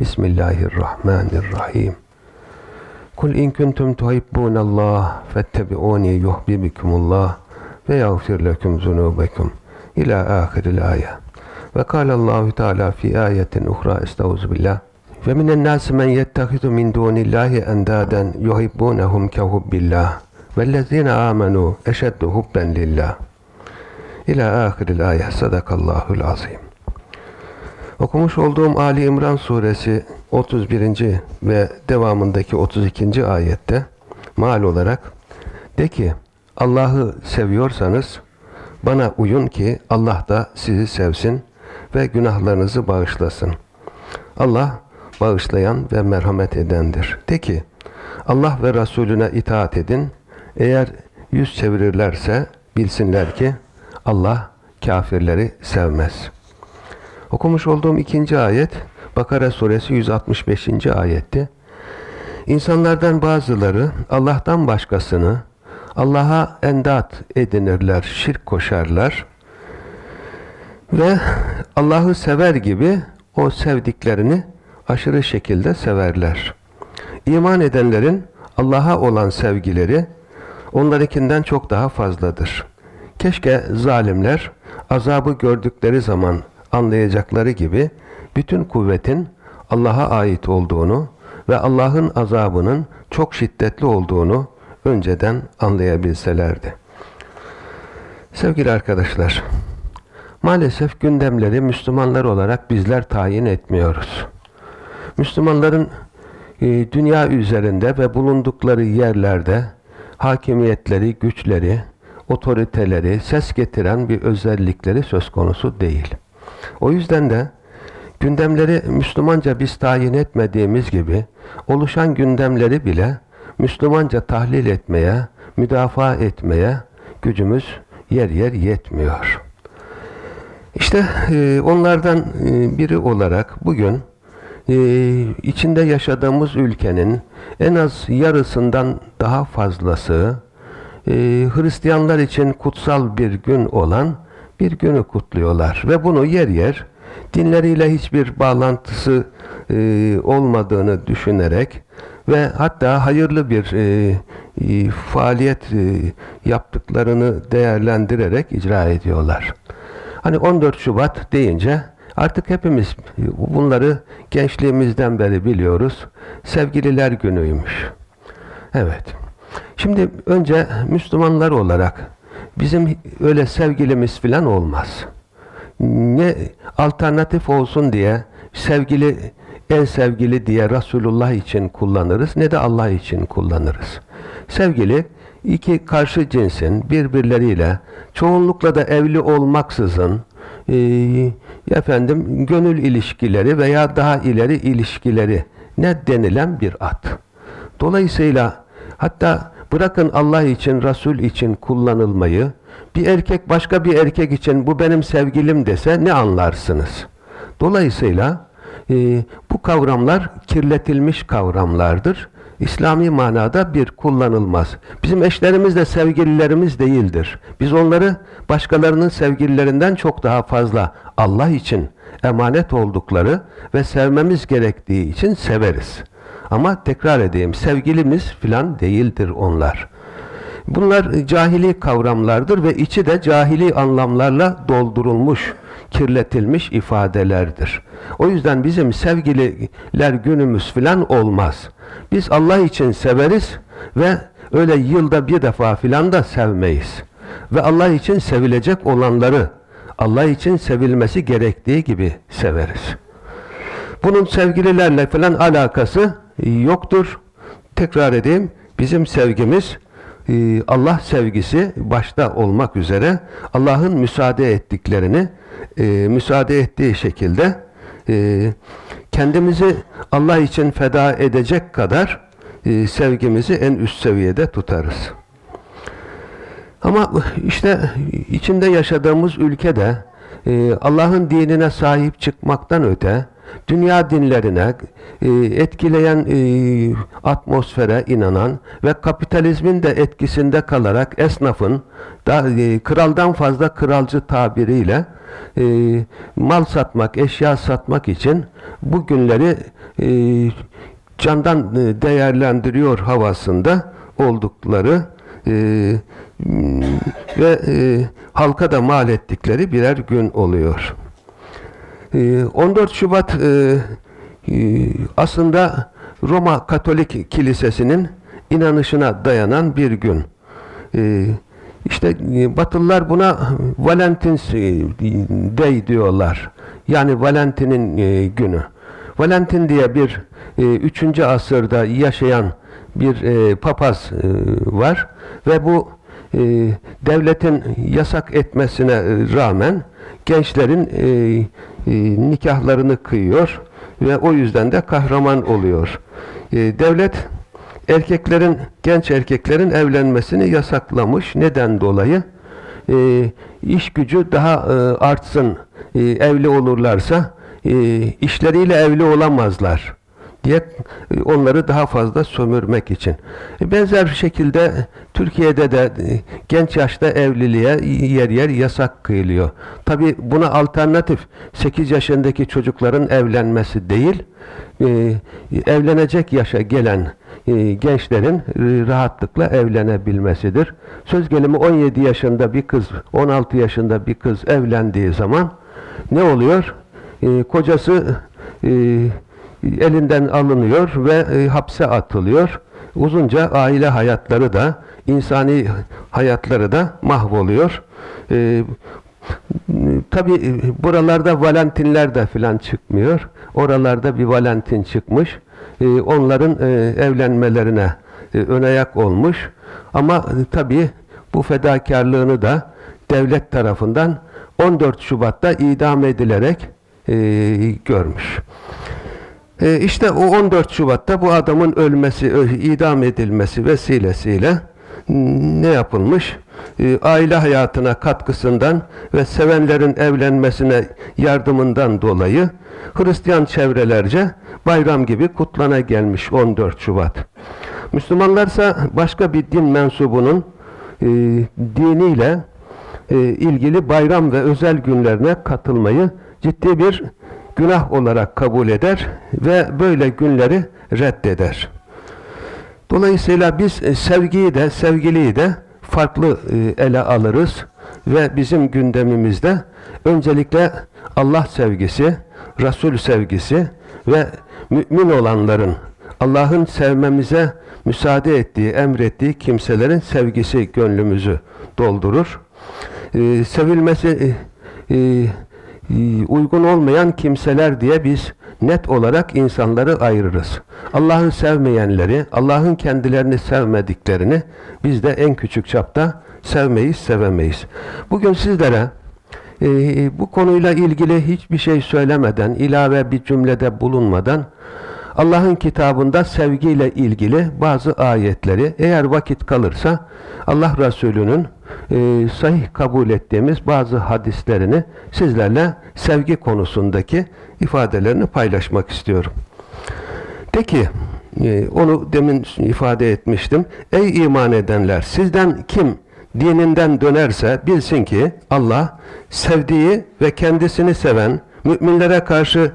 بسم الله الرحمن الرحيم قل إن كنتم تحبون الله فاتبعوني يحببكم الله ويغفر لكم ذنوبكم إلى آخر الآية وقال الله تعالى في آية أخرى استعوذ بالله ومن الناس من يتخذ من دون الله أندادا يحبونهم كحب الله والذين آمنوا أشد حبا لله إلى آخر الآية صدق الله العظيم Okumuş olduğum Ali İmran suresi 31. ve devamındaki 32. ayette mal olarak de ki Allah'ı seviyorsanız bana uyun ki Allah da sizi sevsin ve günahlarınızı bağışlasın. Allah bağışlayan ve merhamet edendir. De ki Allah ve Resulüne itaat edin. Eğer yüz çevirirlerse bilsinler ki Allah kafirleri sevmez.'' Okumuş olduğum ikinci ayet Bakara suresi 165. ayetti. İnsanlardan bazıları Allah'tan başkasını Allah'a endat edinirler, şirk koşarlar ve Allah'ı sever gibi o sevdiklerini aşırı şekilde severler. İman edenlerin Allah'a olan sevgileri onlarınkinden çok daha fazladır. Keşke zalimler azabı gördükleri zaman anlayacakları gibi bütün kuvvetin Allah'a ait olduğunu ve Allah'ın azabının çok şiddetli olduğunu önceden anlayabilselerdi. Sevgili arkadaşlar, maalesef gündemleri Müslümanlar olarak bizler tayin etmiyoruz. Müslümanların e, dünya üzerinde ve bulundukları yerlerde hakimiyetleri, güçleri, otoriteleri, ses getiren bir özellikleri söz konusu değil. O yüzden de gündemleri Müslümanca biz tayin etmediğimiz gibi oluşan gündemleri bile Müslümanca tahlil etmeye, müdafaa etmeye gücümüz yer yer yetmiyor. İşte e, onlardan e, biri olarak bugün e, içinde yaşadığımız ülkenin en az yarısından daha fazlası Hristiyanlar için kutsal bir gün olan bir günü kutluyorlar ve bunu yer yer dinleriyle hiçbir bağlantısı e, olmadığını düşünerek ve hatta hayırlı bir e, e, faaliyet e, yaptıklarını değerlendirerek icra ediyorlar. Hani 14 Şubat deyince artık hepimiz bunları gençliğimizden beri biliyoruz. Sevgililer günüymüş. Evet. Şimdi önce Müslümanlar olarak Bizim öyle sevgilimiz falan olmaz. Ne alternatif olsun diye sevgili en sevgili diye Resulullah için kullanırız ne de Allah için kullanırız. Sevgili iki karşı cinsin birbirleriyle çoğunlukla da evli olmaksızın e, efendim gönül ilişkileri veya daha ileri ilişkileri ne denilen bir at. Dolayısıyla hatta Bırakın Allah için, Resul için kullanılmayı, bir erkek başka bir erkek için bu benim sevgilim dese ne anlarsınız? Dolayısıyla e, bu kavramlar kirletilmiş kavramlardır. İslami manada bir kullanılmaz. Bizim eşlerimiz de sevgililerimiz değildir. Biz onları başkalarının sevgililerinden çok daha fazla Allah için emanet oldukları ve sevmemiz gerektiği için severiz. Ama tekrar edeyim, sevgilimiz filan değildir onlar. Bunlar cahili kavramlardır ve içi de cahili anlamlarla doldurulmuş. kirletilmiş ifadelerdir. O yüzden bizim sevgililer günümüz filan olmaz. Biz Allah için severiz ve öyle yılda bir defa filan da sevmeyiz. Ve Allah için sevilecek olanları Allah için sevilmesi gerektiği gibi severiz. Bunun sevgililerle falan alakası yoktur. Tekrar edeyim, bizim sevgimiz e, Allah sevgisi başta olmak üzere Allah'ın müsaade ettiklerini e, müsaade ettiği şekilde e, kendimizi Allah için feda edecek kadar sevgimizi en üst seviyede tutarız. Ama işte içinde yaşadığımız ülkede Allah'ın dinine sahip çıkmaktan öte dünya dinlerine e, etkileyen e, atmosfere inanan ve kapitalizmin de etkisinde kalarak esnafın da e, kraldan fazla kralcı tabiriyle mal satmak, eşya satmak için bu günleri e, candan değerlendiriyor havasında oldukları e, ve e, halka da mal ettikleri birer gün oluyor. 14 ee, Şubat e, e, aslında Roma Katolik Kilisesi'nin inanışına dayanan bir gün. Ee, işte e, Batılılar buna Valentins Day diyorlar. Yani Valentin'in günü. Valentin diye bir 3. asırda yaşayan bir papaz var ve bu devletin yasak etmesine rağmen gençlerin e, nikahlarını kıyıyor ve o yüzden de kahraman oluyor. E, devlet erkeklerin, genç erkeklerin evlenmesini yasaklamış. Neden dolayı? E, iş gücü daha e, artsın, evli olurlarsa işleriyle evli olamazlar diye e, onları daha fazla sömürmek için. E, benzer şekilde Türkiye'de de e, genç yaşta evliliğe yer yer yasak kıyılıyor. Tabi buna alternatif 8 yaşındaki çocukların evlenmesi değil, evlenecek yaşa gelen gençlerin rahatlıkla evlenebilmesidir. Söz gelimi 17 yaşında bir kız, 16 yaşında bir kız evlendiği zaman ne oluyor? Kocası elinden alınıyor ve e, hapse atılıyor. Uzunca aile hayatları da, insani hayatları da mahvoluyor. E, Tabi e, buralarda Valentinler de filan çıkmıyor. Oralarda bir Valentin çıkmış. E, onların e, evlenmelerine e, önayak olmuş. Ama e, tabi bu fedakarlığını da devlet tarafından 14 Şubat'ta idam edilerek görmüş. E, işte o 14 Şubat'ta bu adamın ölmesi, idam edilmesi vesilesiyle ne yapılmış? E, aile hayatına katkısından ve sevenlerin evlenmesine yardımından dolayı Hristiyan çevrelerce bayram gibi kutlana gelmiş 14 Şubat. Müslümanlarsa başka bir din mensubunun e, diniyle e, ilgili bayram ve özel günlerine katılmayı ciddi bir günah olarak kabul eder ve böyle günleri reddeder. Dolayısıyla biz e, sevgiyi de sevgiliyi de farklı e, ele alırız ve bizim gündemimizde öncelikle Allah sevgisi, Resul sevgisi ve mümin olanların Allah'ın sevmemize müsaade ettiği, emrettiği kimselerin sevgisi gönlümüzü doldurur. Ee, sevilmesi e, ee, uygun olmayan kimseler diye biz net olarak insanları ayırırız. Allah'ın sevmeyenleri, Allah'ın kendilerini sevmediklerini biz de en küçük çapta sevmeyiz, sevemeyiz. Bugün sizlere e, bu konuyla ilgili hiçbir şey söylemeden, ilave bir cümlede bulunmadan Allah'ın kitabında sevgiyle ilgili bazı ayetleri eğer vakit kalırsa Allah Resulü'nün e, sahih kabul ettiğimiz bazı hadislerini sizlerle sevgi konusundaki ifadelerini paylaşmak istiyorum. De ki, e, onu demin ifade etmiştim. Ey iman edenler, sizden kim dininden dönerse bilsin ki Allah sevdiği ve kendisini seven, müminlere karşı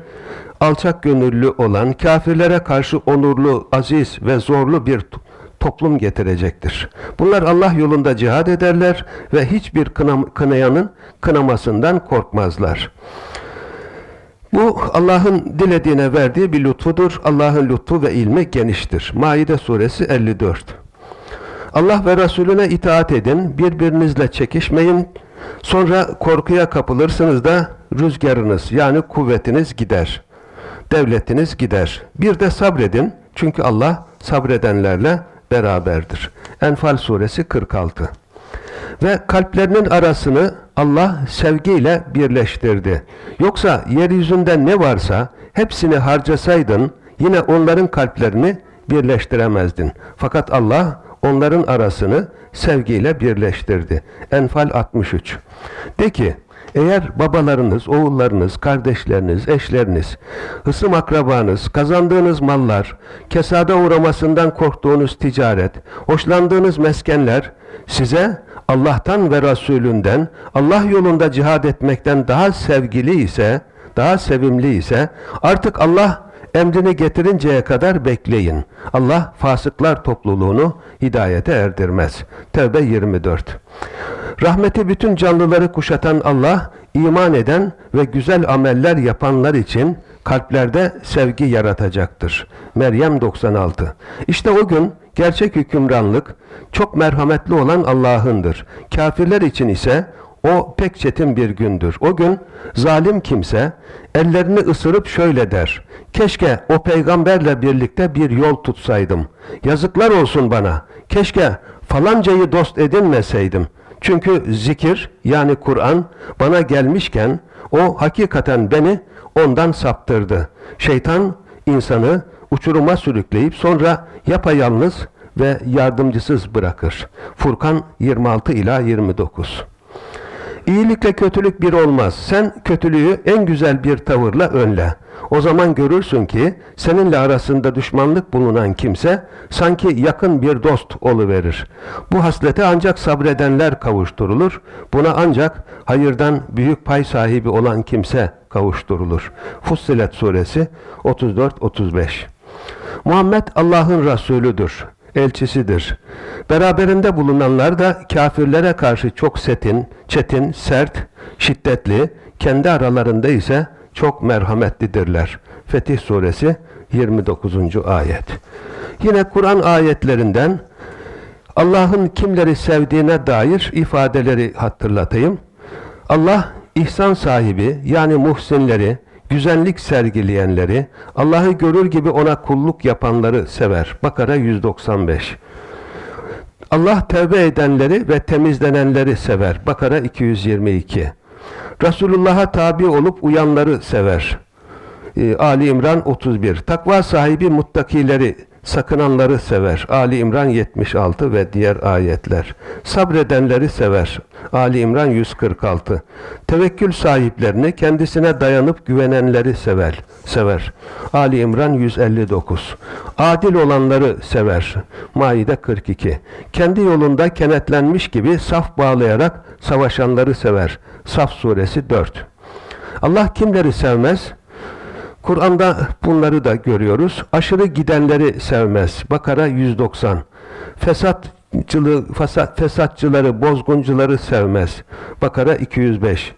alçak gönüllü olan, kafirlere karşı onurlu, aziz ve zorlu bir toplum getirecektir. Bunlar Allah yolunda cihad ederler ve hiçbir kınayanın kınamasından korkmazlar. Bu Allah'ın dilediğine verdiği bir lütfudur. Allah'ın lütfu ve ilmi geniştir. Maide suresi 54. Allah ve Resulüne itaat edin, birbirinizle çekişmeyin, sonra korkuya kapılırsınız da rüzgarınız yani kuvvetiniz gider, devletiniz gider. Bir de sabredin, çünkü Allah sabredenlerle beraberdir. Enfal suresi 46 Ve kalplerinin arasını Allah sevgiyle birleştirdi. Yoksa yeryüzünde ne varsa hepsini harcasaydın yine onların kalplerini birleştiremezdin. Fakat Allah onların arasını sevgiyle birleştirdi. Enfal 63. De ki, eğer babalarınız, oğullarınız, kardeşleriniz, eşleriniz, hısım akrabanız, kazandığınız mallar, kesada uğramasından korktuğunuz ticaret, hoşlandığınız meskenler size Allah'tan ve Resulünden, Allah yolunda cihad etmekten daha sevgili ise, daha sevimli ise artık Allah emrini getirinceye kadar bekleyin. Allah fasıklar topluluğunu hidayete erdirmez. Tevbe 24 Rahmeti bütün canlıları kuşatan Allah, iman eden ve güzel ameller yapanlar için kalplerde sevgi yaratacaktır. Meryem 96 İşte o gün gerçek hükümranlık çok merhametli olan Allah'ındır. Kafirler için ise o pek çetin bir gündür. O gün zalim kimse ellerini ısırıp şöyle der. Keşke o peygamberle birlikte bir yol tutsaydım. Yazıklar olsun bana. Keşke falancayı dost edinmeseydim. Çünkü zikir yani Kur'an bana gelmişken o hakikaten beni ondan saptırdı. Şeytan insanı uçuruma sürükleyip sonra yapayalnız ve yardımcısız bırakır. Furkan 26 ila 29. İyilikle kötülük bir olmaz. Sen kötülüğü en güzel bir tavırla önle. O zaman görürsün ki seninle arasında düşmanlık bulunan kimse sanki yakın bir dost oluverir. Bu haslete ancak sabredenler kavuşturulur. Buna ancak hayırdan büyük pay sahibi olan kimse kavuşturulur. Fussilet suresi 34-35 Muhammed Allah'ın Resulüdür elçisidir. Beraberinde bulunanlar da kafirlere karşı çok setin, çetin, sert, şiddetli, kendi aralarında ise çok merhametlidirler. Fetih Suresi 29. ayet. Yine Kur'an ayetlerinden Allah'ın kimleri sevdiğine dair ifadeleri hatırlatayım. Allah ihsan sahibi yani muhsinleri, güzellik sergileyenleri, Allah'ı görür gibi ona kulluk yapanları sever. Bakara 195 Allah tevbe edenleri ve temizlenenleri sever. Bakara 222 Resulullah'a tabi olup uyanları sever. Ee, Ali İmran 31 Takva sahibi muttakileri sakınanları sever. Ali İmran 76 ve diğer ayetler. Sabredenleri sever. Ali İmran 146. Tevekkül sahiplerini kendisine dayanıp güvenenleri sever. Sever. Ali İmran 159. Adil olanları sever. Maide 42. Kendi yolunda kenetlenmiş gibi saf bağlayarak savaşanları sever. Saf suresi 4. Allah kimleri sevmez? Kur'an'da bunları da görüyoruz. Aşırı gidenleri sevmez. Bakara 190. Fesatçılığı, fesat, fesatçıları, bozguncuları sevmez. Bakara 205.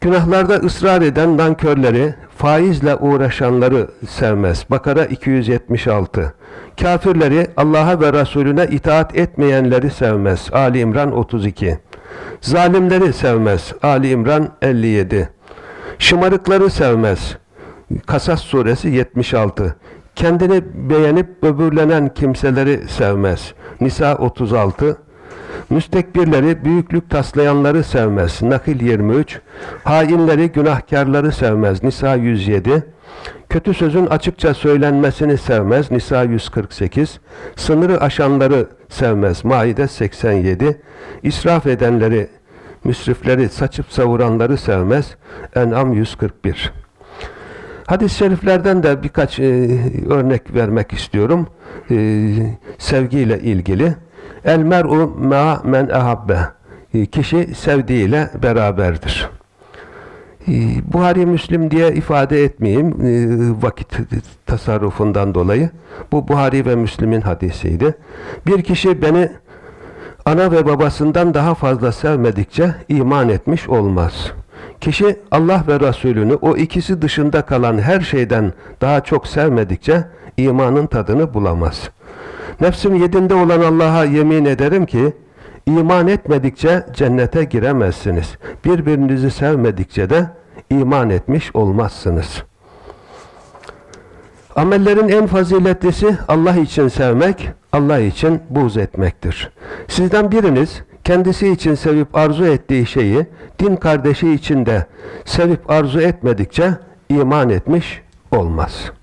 Günahlarda ısrar eden nankörleri, faizle uğraşanları sevmez. Bakara 276. Kafirleri, Allah'a ve Resulüne itaat etmeyenleri sevmez. Ali İmran 32. Zalimleri sevmez. Ali İmran 57. Şımarıkları sevmez. Kasas suresi 76. Kendini beğenip böbürlenen kimseleri sevmez. Nisa 36. Müstekbirleri, büyüklük taslayanları sevmez. Nakil 23. Hainleri, günahkarları sevmez. Nisa 107. Kötü sözün açıkça söylenmesini sevmez. Nisa 148. Sınırı aşanları sevmez. Maide 87. İsraf edenleri, müsrifleri, saçıp savuranları sevmez. En'am 141. Hadis-i şeriflerden de birkaç e, örnek vermek istiyorum. E, sevgiyle ilgili. El mer'u ma men ehabbe. E, kişi sevdiğiyle beraberdir. Ee, Buhari Müslim diye ifade etmeyeyim e, vakit tasarrufundan dolayı. Bu Buhari ve Müslim'in hadisiydi. Bir kişi beni ana ve babasından daha fazla sevmedikçe iman etmiş olmaz. Kişi Allah ve Resulünü o ikisi dışında kalan her şeyden daha çok sevmedikçe imanın tadını bulamaz. Nefsim yedinde olan Allah'a yemin ederim ki iman etmedikçe cennete giremezsiniz. Birbirinizi sevmedikçe de iman etmiş olmazsınız. Amellerin en faziletlisi Allah için sevmek, Allah için buğz etmektir. Sizden biriniz kendisi için sevip arzu ettiği şeyi din kardeşi için de sevip arzu etmedikçe iman etmiş olmaz.''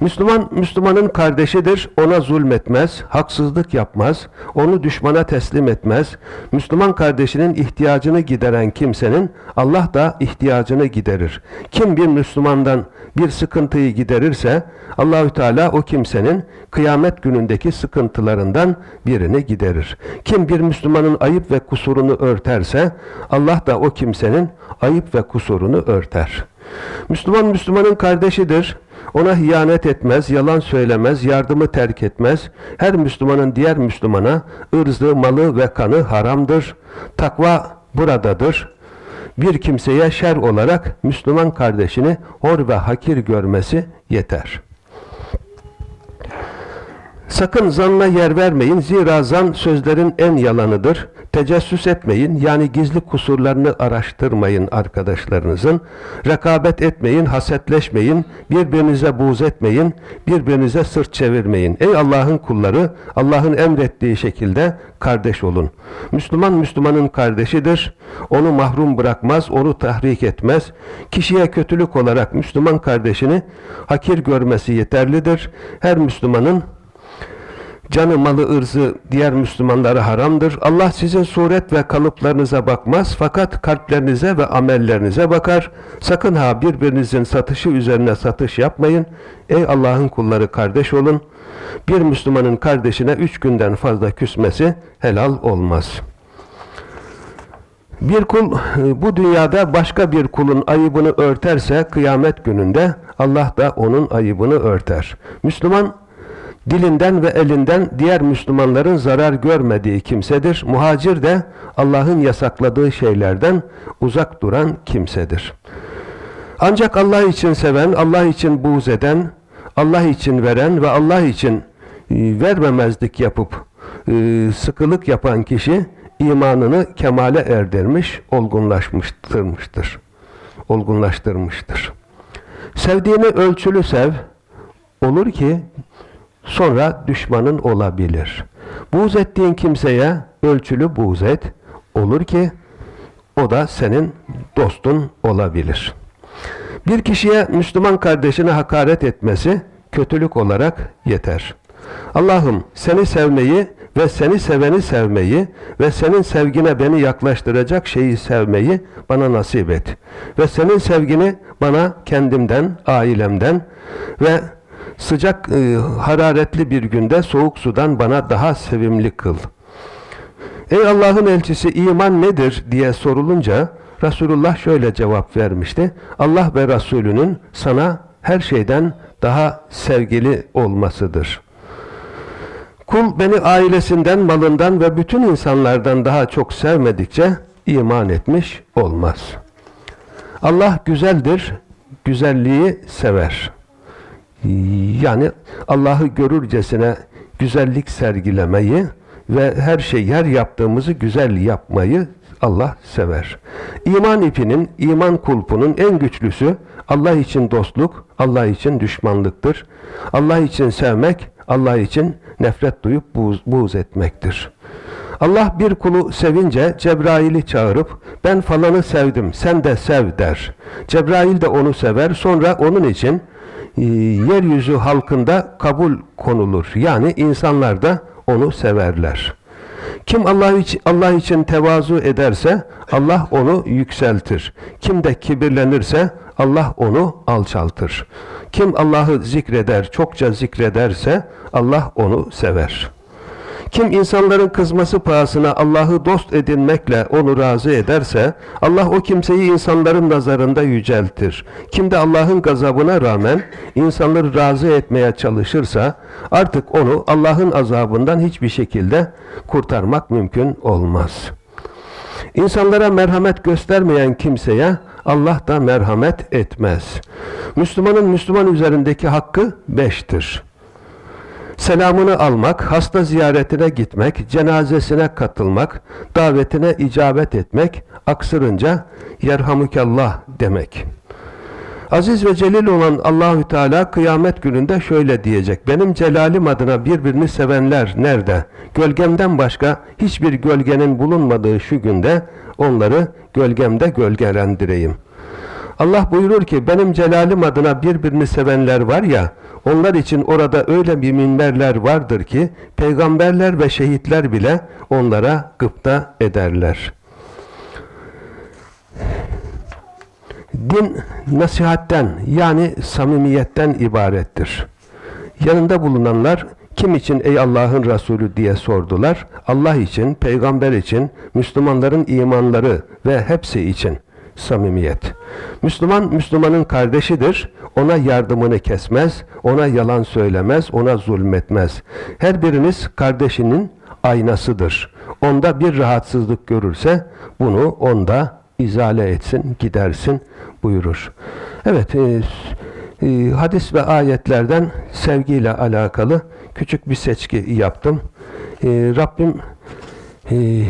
Müslüman, Müslümanın kardeşidir. Ona zulmetmez, haksızlık yapmaz, onu düşmana teslim etmez. Müslüman kardeşinin ihtiyacını gideren kimsenin Allah da ihtiyacını giderir. Kim bir Müslümandan bir sıkıntıyı giderirse Allahü Teala o kimsenin kıyamet günündeki sıkıntılarından birini giderir. Kim bir Müslümanın ayıp ve kusurunu örterse Allah da o kimsenin ayıp ve kusurunu örter. Müslüman Müslümanın kardeşidir. Ona hiyanet etmez, yalan söylemez, yardımı terk etmez. Her Müslümanın diğer Müslümana ırzı, malı ve kanı haramdır. Takva buradadır. Bir kimseye şer olarak Müslüman kardeşini hor ve hakir görmesi yeter. Sakın zanna yer vermeyin. Zira zan sözlerin en yalanıdır. Tecessüs etmeyin. Yani gizli kusurlarını araştırmayın arkadaşlarınızın. Rekabet etmeyin, hasetleşmeyin. Birbirinize buğz etmeyin. Birbirinize sırt çevirmeyin. Ey Allah'ın kulları, Allah'ın emrettiği şekilde kardeş olun. Müslüman Müslümanın kardeşidir. Onu mahrum bırakmaz, onu tahrik etmez. Kişiye kötülük olarak Müslüman kardeşini hakir görmesi yeterlidir. Her Müslümanın Canı, malı, ırzı diğer Müslümanlara haramdır. Allah sizin suret ve kalıplarınıza bakmaz fakat kalplerinize ve amellerinize bakar. Sakın ha birbirinizin satışı üzerine satış yapmayın. Ey Allah'ın kulları kardeş olun. Bir Müslümanın kardeşine üç günden fazla küsmesi helal olmaz. Bir kul bu dünyada başka bir kulun ayıbını örterse kıyamet gününde Allah da onun ayıbını örter. Müslüman dilinden ve elinden diğer Müslümanların zarar görmediği kimsedir. Muhacir de Allah'ın yasakladığı şeylerden uzak duran kimsedir. Ancak Allah için seven, Allah için buğz eden, Allah için veren ve Allah için e, vermemezlik yapıp e, sıkılık yapan kişi imanını kemale erdirmiş, olgunlaşmıştırmıştır. Olgunlaştırmıştır. Sevdiğini ölçülü sev, olur ki sonra düşmanın olabilir. Buğz ettiğin kimseye ölçülü buğz et, olur ki o da senin dostun olabilir. Bir kişiye Müslüman kardeşine hakaret etmesi kötülük olarak yeter. Allah'ım seni sevmeyi ve seni seveni sevmeyi ve senin sevgine beni yaklaştıracak şeyi sevmeyi bana nasip et. Ve senin sevgini bana kendimden, ailemden ve Sıcak, e, hararetli bir günde soğuk sudan bana daha sevimli kıl. Ey Allah'ın elçisi iman nedir diye sorulunca Resulullah şöyle cevap vermişti. Allah ve Resulünün sana her şeyden daha sevgili olmasıdır. Kul beni ailesinden, malından ve bütün insanlardan daha çok sevmedikçe iman etmiş olmaz. Allah güzeldir, güzelliği sever. Yani Allah'ı görürcesine güzellik sergilemeyi ve her şey her yaptığımızı güzel yapmayı Allah sever. İman ipinin, iman kulpunun en güçlüsü Allah için dostluk, Allah için düşmanlıktır. Allah için sevmek, Allah için nefret duyup buğz, buğz etmektir. Allah bir kulu sevince Cebrail'i çağırıp ben falanı sevdim sen de sev der. Cebrail de onu sever sonra onun için e, yeryüzü halkında kabul konulur. Yani insanlar da onu severler. Kim Allah için, Allah için tevazu ederse Allah onu yükseltir. Kim de kibirlenirse Allah onu alçaltır. Kim Allah'ı zikreder, çokça zikrederse Allah onu sever. Kim insanların kızması pahasına Allah'ı dost edinmekle onu razı ederse Allah o kimseyi insanların nazarında yüceltir. Kim de Allah'ın gazabına rağmen insanları razı etmeye çalışırsa artık onu Allah'ın azabından hiçbir şekilde kurtarmak mümkün olmaz. İnsanlara merhamet göstermeyen kimseye Allah da merhamet etmez. Müslümanın Müslüman üzerindeki hakkı beştir. Selamını almak, hasta ziyaretine gitmek, cenazesine katılmak, davetine icabet etmek, aksırınca yerhamukallah demek. Aziz ve celil olan Allahü Teala kıyamet gününde şöyle diyecek. Benim celalim adına birbirini sevenler nerede? Gölgemden başka hiçbir gölgenin bulunmadığı şu günde onları gölgemde gölgelendireyim. Allah buyurur ki benim celalim adına birbirini sevenler var ya onlar için orada öyle bir minberler vardır ki peygamberler ve şehitler bile onlara gıpta ederler. Din nasihatten yani samimiyetten ibarettir. Yanında bulunanlar kim için ey Allah'ın Resulü diye sordular. Allah için, peygamber için, Müslümanların imanları ve hepsi için samimiyet. Müslüman, Müslümanın kardeşidir. Ona yardımını kesmez, ona yalan söylemez, ona zulmetmez. Her biriniz kardeşinin aynasıdır. Onda bir rahatsızlık görürse bunu onda izale etsin, gidersin buyurur. Evet, e, e, hadis ve ayetlerden sevgiyle alakalı küçük bir seçki yaptım. E, Rabbim e,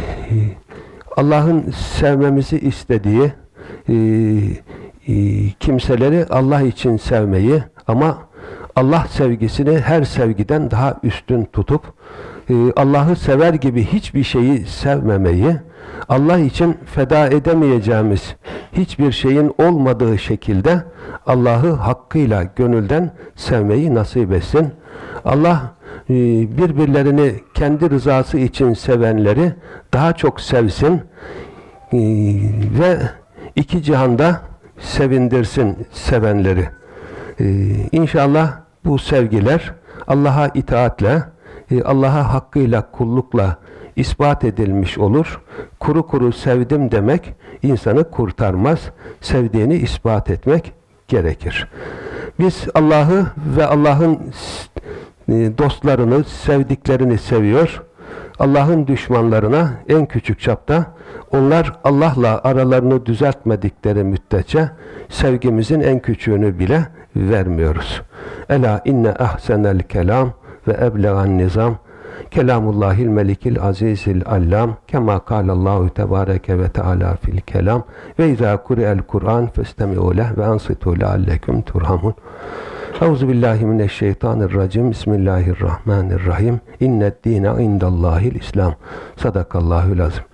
Allah'ın sevmemizi istediği e, e, kimseleri Allah için sevmeyi ama Allah sevgisini her sevgiden daha üstün tutup e, Allah'ı sever gibi hiçbir şeyi sevmemeyi Allah için feda edemeyeceğimiz hiçbir şeyin olmadığı şekilde Allah'ı hakkıyla gönülden sevmeyi nasip etsin. Allah e, birbirlerini kendi rızası için sevenleri daha çok sevsin ve iki cihanda sevindirsin sevenleri. İnşallah bu sevgiler Allah'a itaatle, Allah'a hakkıyla, kullukla ispat edilmiş olur. Kuru kuru sevdim demek insanı kurtarmaz. Sevdiğini ispat etmek gerekir. Biz Allah'ı ve Allah'ın e, dostlarını, sevdiklerini seviyor. Allah'ın düşmanlarına en küçük çapta onlar Allah'la aralarını düzeltmedikleri müddetçe sevgimizin en küçüğünü bile vermiyoruz. Ela inne ahsenel kelam ve eblegan nizam Kelamullahil melikil azizil allam kema kâlallahu tebâreke ve teâlâ fil kelam ve izâ kuri'el Kur'an festemi'u leh ve ansitu lealleküm turhamun. Euzu billahi mineşşeytanirracim. Bismillahirrahmanirrahim. İnned dîne indallâhil İslam. Sadakallahul azim.